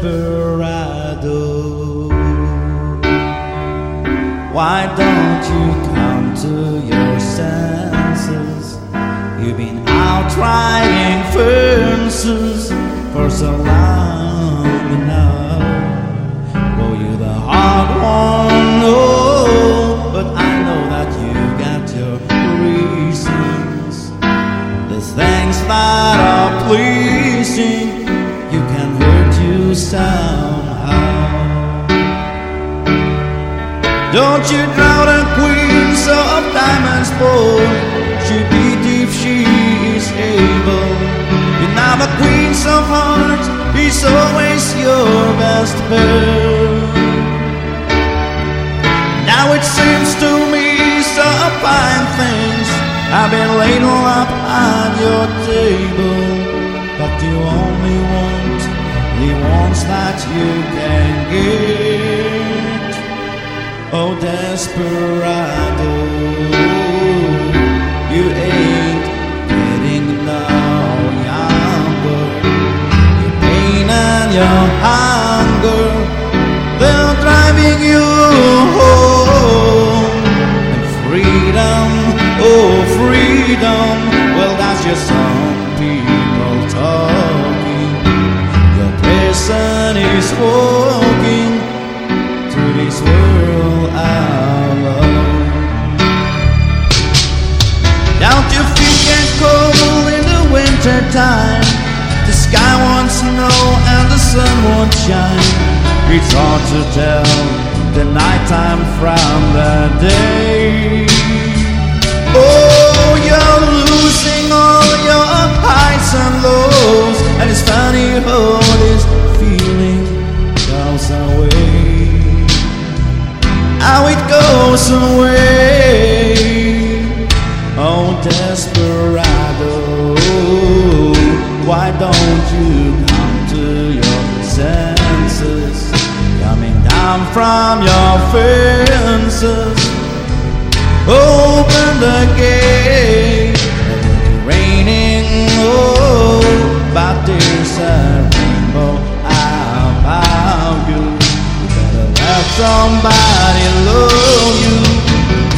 desperado. Why don't you come to your senses? You've been out riding fences for so long now. Oh, you the hard one, no, but I know that you got your reasons. There's things that are pleasing. Don't you drown a queen of diamonds, boy. She'd beat if she is able. You're now the queen of hearts. He's always your best bet. Now it seems to me some fine things I've been laid up on your table, but you only want the ones that you can get. Oh, desperado, you ain't getting no younger. Your pain and your hunger, they're driving you home. And freedom, oh, freedom, well, that's just some time? The sky won't snow and the sun won't shine. It's hard to tell the nighttime from the day. Oh, you're losing all your highs and lows, and it's funny how this feeling goes away how it goes away. Oh, desperado, don't you come to your senses? Coming down from your fences, open the gate. Raining, oh, but there's a rainbow about you. You better love somebody